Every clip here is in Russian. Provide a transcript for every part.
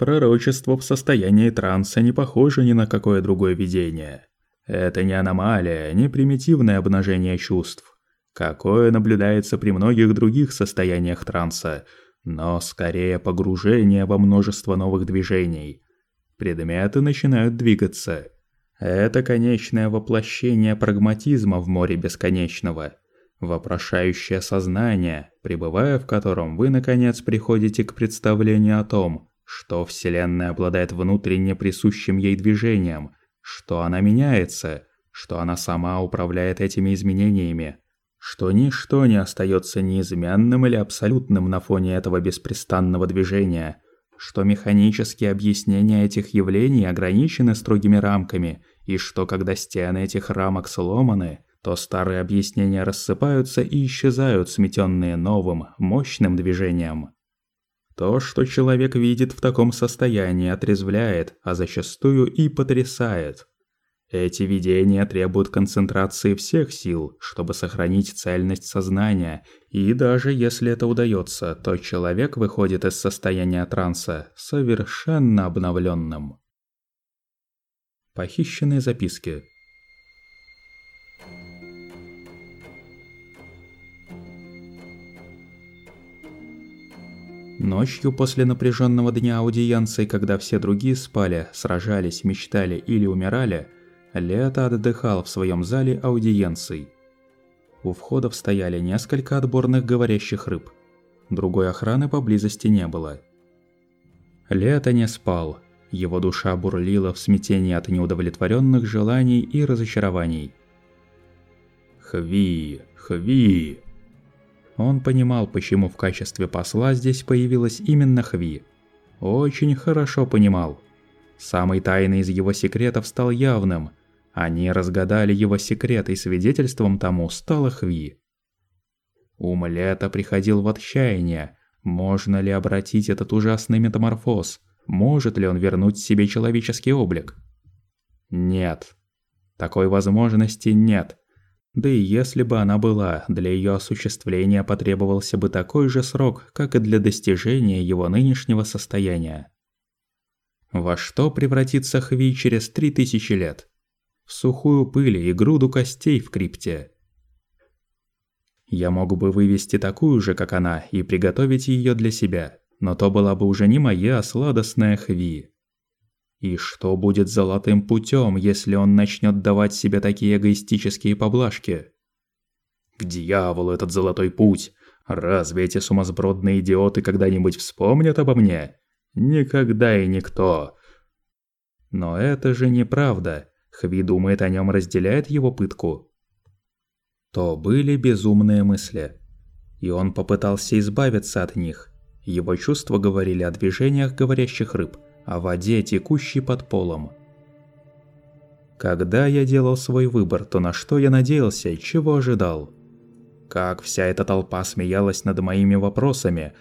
Пророчество в состоянии транса не похоже ни на какое другое видение. Это не аномалия, не примитивное обнажение чувств, какое наблюдается при многих других состояниях транса, но скорее погружение во множество новых движений. Предметы начинают двигаться. Это конечное воплощение прагматизма в море бесконечного, вопрошающее сознание, пребывая в котором вы наконец приходите к представлению о том, что Вселенная обладает внутренне присущим ей движением, что она меняется, что она сама управляет этими изменениями, что ничто не остается неизменным или абсолютным на фоне этого беспрестанного движения, что механические объяснения этих явлений ограничены строгими рамками, и что когда стены этих рамок сломаны, то старые объяснения рассыпаются и исчезают, сметенные новым, мощным движением. То, что человек видит в таком состоянии, отрезвляет, а зачастую и потрясает. Эти видения требуют концентрации всех сил, чтобы сохранить цельность сознания, и даже если это удается, то человек выходит из состояния транса совершенно обновленным. Похищенные записки Ночью после напряженного дня аудиенции, когда все другие спали, сражались, мечтали или умирали, Лето отдыхал в своем зале аудиенций. У входов стояли несколько отборных говорящих рыб. Другой охраны поблизости не было. Лето не спал. Его душа бурлила в смятении от неудовлетворенных желаний и разочарований. «Хви! Хви!» Он понимал, почему в качестве посла здесь появилась именно Хви. Очень хорошо понимал. Самый тайный из его секретов стал явным. Они разгадали его секрет, и свидетельством тому стала Хви. Ум Лета приходил в отчаяние. Можно ли обратить этот ужасный метаморфоз? Может ли он вернуть себе человеческий облик? Нет. Такой возможности нет. Да и если бы она была, для ее осуществления потребовался бы такой же срок, как и для достижения его нынешнего состояния. Во что превратится Хви через три тысячи лет? В сухую пыль и груду костей в крипте. Я мог бы вывести такую же, как она, и приготовить ее для себя, но то была бы уже не моя, а сладостная Хви. И что будет золотым путем, если он начнет давать себе такие эгоистические поблажки? К дьяволу этот золотой путь! Разве эти сумасбродные идиоты когда-нибудь вспомнят обо мне? Никогда и никто. Но это же неправда. Хви думает о нем, разделяет его пытку. То были безумные мысли. И он попытался избавиться от них. Его чувства говорили о движениях говорящих рыб – о воде, текущей под полом. Когда я делал свой выбор, то на что я надеялся и чего ожидал? Как вся эта толпа смеялась над моими вопросами.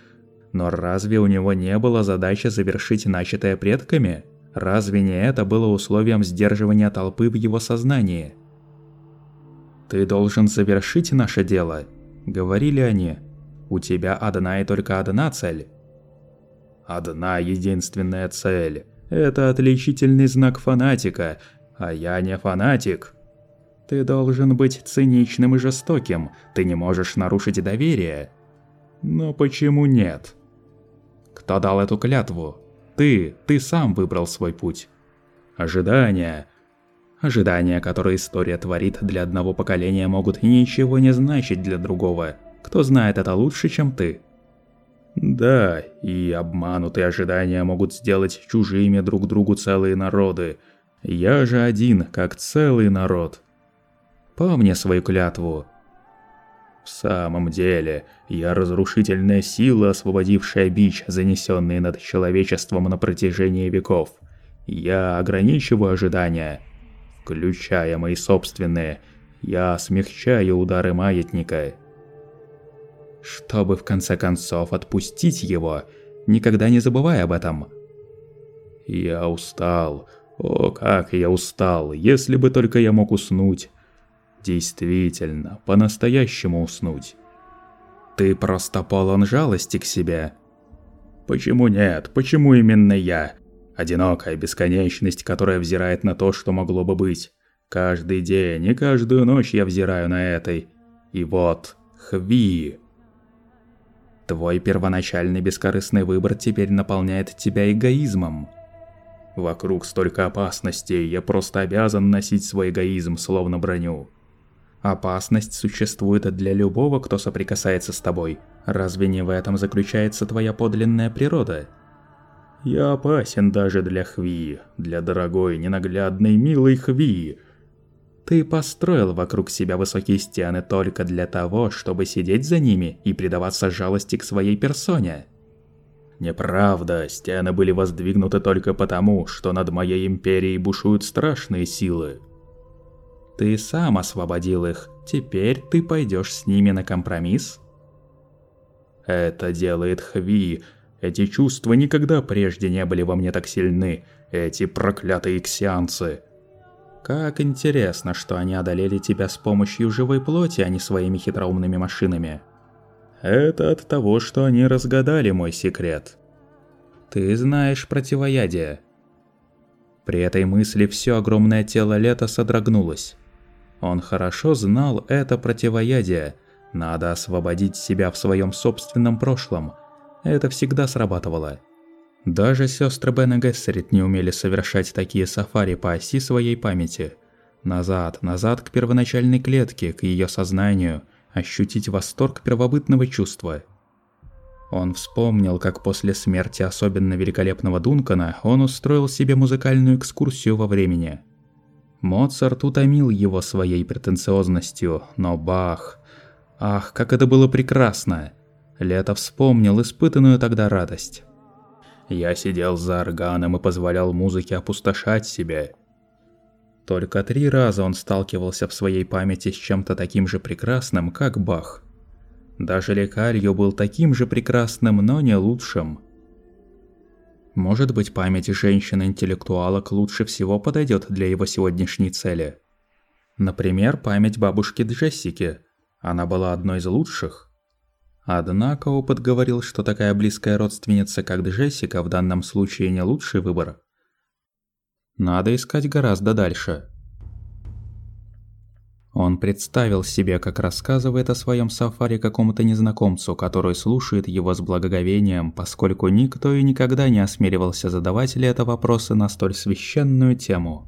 Но разве у него не было задачи завершить начатое предками? Разве не это было условием сдерживания толпы в его сознании? «Ты должен завершить наше дело», — говорили они. «У тебя одна и только одна цель Одна единственная цель. Это отличительный знак фанатика, а я не фанатик. Ты должен быть циничным и жестоким, ты не можешь нарушить доверие. Но почему нет? Кто дал эту клятву? Ты, ты сам выбрал свой путь. Ожидания. Ожидания, которые история творит для одного поколения, могут ничего не значить для другого. Кто знает это лучше, чем ты? Да, и обманутые ожидания могут сделать чужими друг другу целые народы. Я же один, как целый народ. Помни свою клятву. В самом деле, я разрушительная сила, освободившая бич, занесенный над человечеством на протяжении веков. Я ограничиваю ожидания, включая мои собственные. Я смягчаю удары маятника чтобы в конце концов отпустить его, никогда не забывай об этом. Я устал. О, как я устал, если бы только я мог уснуть. Действительно, по-настоящему уснуть. Ты просто полон жалости к себе. Почему нет? Почему именно я? Одинокая бесконечность, которая взирает на то, что могло бы быть. Каждый день и каждую ночь я взираю на этой. И вот, Хви. Твой первоначальный бескорыстный выбор теперь наполняет тебя эгоизмом. Вокруг столько опасностей, я просто обязан носить свой эгоизм словно броню. Опасность существует для любого, кто соприкасается с тобой. Разве не в этом заключается твоя подлинная природа? Я опасен даже для Хви, для дорогой, ненаглядной, милой Хви. Ты построил вокруг себя высокие стены только для того, чтобы сидеть за ними и предаваться жалости к своей персоне. Неправда, стены были воздвигнуты только потому, что над моей империей бушуют страшные силы. Ты сам освободил их, теперь ты пойдешь с ними на компромисс? Это делает Хви. Эти чувства никогда прежде не были во мне так сильны, эти проклятые ксианцы. Как интересно, что они одолели тебя с помощью живой плоти, а не своими хитроумными машинами. Это от того, что они разгадали мой секрет. Ты знаешь противоядие. При этой мысли все огромное тело Лета содрогнулось. Он хорошо знал это противоядие. Надо освободить себя в своем собственном прошлом. Это всегда срабатывало. Даже сестры Бен и Гессерит не умели совершать такие сафари по оси своей памяти. Назад, назад к первоначальной клетке, к ее сознанию, ощутить восторг первобытного чувства. Он вспомнил, как после смерти особенно великолепного Дункана он устроил себе музыкальную экскурсию во времени. Моцарт утомил его своей претенциозностью, но Бах... Ах, как это было прекрасно! Лето вспомнил испытанную тогда радость. Я сидел за органом и позволял музыке опустошать себя. Только три раза он сталкивался в своей памяти с чем-то таким же прекрасным, как Бах. Даже лекарью был таким же прекрасным, но не лучшим. Может быть, память женщины-интеллектуалок лучше всего подойдет для его сегодняшней цели. Например, память бабушки Джессики. Она была одной из лучших. Однако опыт говорил, что такая близкая родственница, как Джессика, в данном случае не лучший выбор. Надо искать гораздо дальше. Он представил себе, как рассказывает о своем сафари какому-то незнакомцу, который слушает его с благоговением, поскольку никто и никогда не осмеливался задавать ли это вопросы на столь священную тему.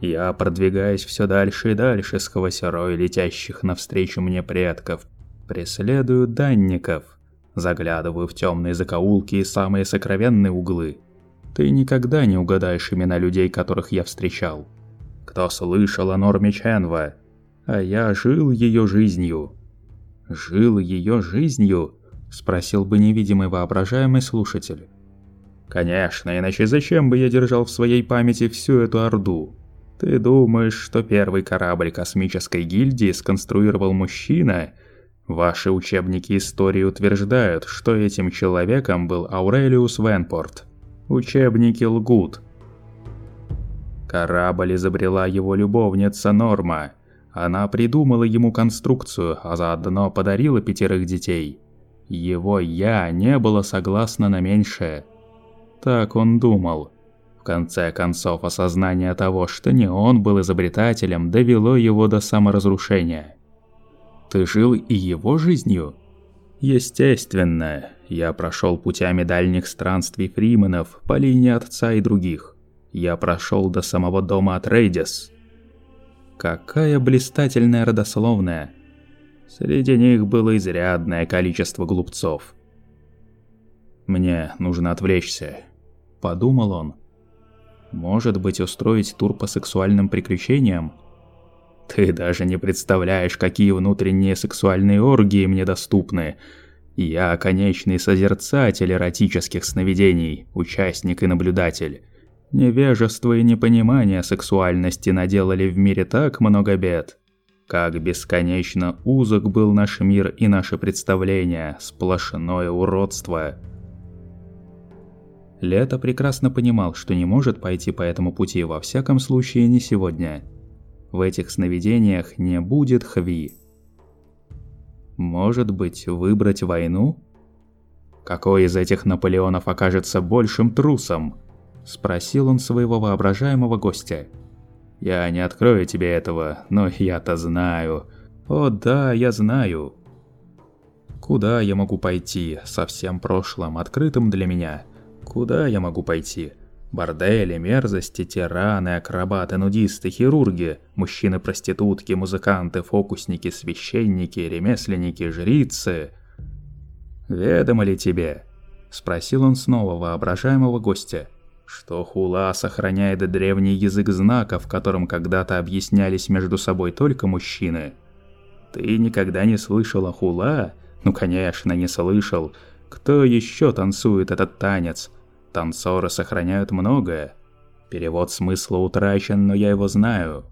Я продвигаюсь все дальше и дальше сквозь рой летящих навстречу мне предков. Преследую данников. Заглядываю в темные закоулки и самые сокровенные углы. Ты никогда не угадаешь имена людей, которых я встречал. Кто слышал о Норме Ченва? А я жил ее жизнью. Жил ее жизнью? Спросил бы невидимый воображаемый слушатель. Конечно, иначе зачем бы я держал в своей памяти всю эту орду? Ты думаешь, что первый корабль космической гильдии сконструировал мужчина? Ваши учебники истории утверждают, что этим человеком был Аурелиус Венпорт. Учебники лгут. Корабль изобрела его любовница Норма. Она придумала ему конструкцию, а заодно подарила пятерых детей. Его «я» не было согласно на меньшее. Так он думал. В конце концов, осознание того, что не он был изобретателем, довело его до саморазрушения. Ты жил и его жизнью? Естественно, я прошел путями дальних странствий фриманов по линии отца и других. Я прошел до самого дома Атрейдис. Какая блистательная родословная. Среди них было изрядное количество глупцов. «Мне нужно отвлечься», – подумал он. Может быть, устроить тур по сексуальным приключениям? Ты даже не представляешь, какие внутренние сексуальные оргии мне доступны. Я конечный созерцатель эротических сновидений, участник и наблюдатель. Невежество и непонимание сексуальности наделали в мире так много бед. Как бесконечно узок был наш мир и наше представление, сплошное уродство – Лето прекрасно понимал, что не может пойти по этому пути, во всяком случае не сегодня. В этих сновидениях не будет Хви. Может быть, выбрать войну? Какой из этих Наполеонов окажется большим трусом? Спросил он своего воображаемого гостя. Я не открою тебе этого, но я-то знаю. О да, я знаю. Куда я могу пойти со всем прошлым, открытым для меня? Куда я могу пойти? Бордели, мерзости, тираны, акробаты, нудисты, хирурги, мужчины-проститутки, музыканты, фокусники, священники, ремесленники, жрицы. «Ведомо ли тебе?» – спросил он снова воображаемого гостя. Что Хула сохраняет древний язык знаков, которым когда-то объяснялись между собой только мужчины. Ты никогда не слышал о Хула? Ну, конечно, не слышал. Кто еще танцует этот танец? Танцоры сохраняют многое. Перевод смысла утрачен, но я его знаю.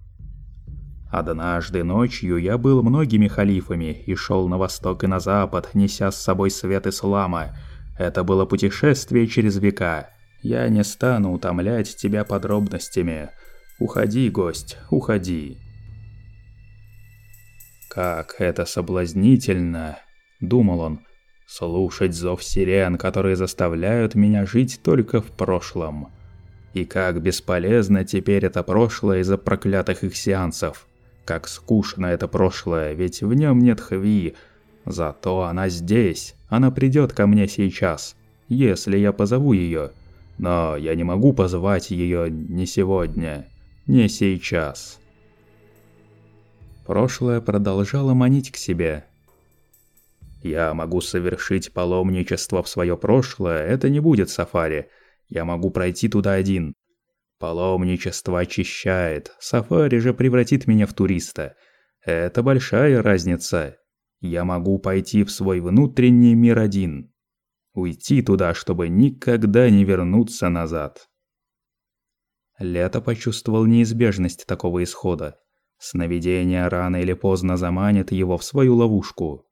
Однажды ночью я был многими халифами и шел на восток и на запад, неся с собой свет ислама. Это было путешествие через века. Я не стану утомлять тебя подробностями. Уходи, гость, уходи. Как это соблазнительно, думал он, слушать зов сирен, которые заставляют меня жить только в прошлом. И как бесполезно теперь это прошлое из-за проклятых их сеансов. Как скучно это прошлое, ведь в нем нет хви. Зато она здесь, она придет ко мне сейчас, если я позову ее. Но я не могу позвать ее не сегодня, не сейчас. Прошлое продолжало манить к себе, я могу совершить паломничество в свое прошлое, это не будет сафари. Я могу пройти туда один. Паломничество очищает, сафари же превратит меня в туриста. Это большая разница. Я могу пойти в свой внутренний мир один. Уйти туда, чтобы никогда не вернуться назад. Лето почувствовал неизбежность такого исхода. Сновидение рано или поздно заманит его в свою ловушку.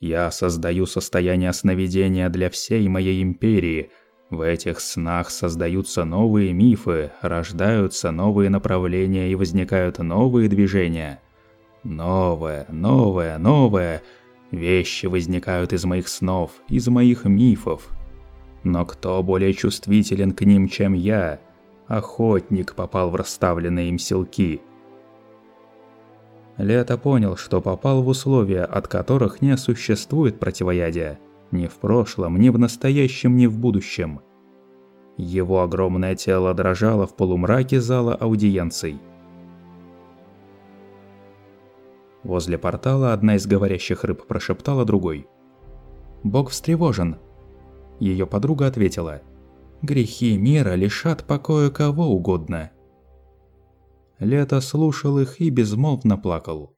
Я создаю состояние сновидения для всей моей империи. В этих снах создаются новые мифы, рождаются новые направления и возникают новые движения. Новое, новое, новое. Вещи возникают из моих снов, из моих мифов. Но кто более чувствителен к ним, чем я? Охотник попал в расставленные им селки – Лето понял, что попал в условия, от которых не существует противоядия. Ни в прошлом, ни в настоящем, ни в будущем. Его огромное тело дрожало в полумраке зала аудиенций. Возле портала одна из говорящих рыб прошептала другой. «Бог встревожен». Ее подруга ответила. «Грехи мира лишат покоя кого угодно». Лето слушал их и безмолвно плакал.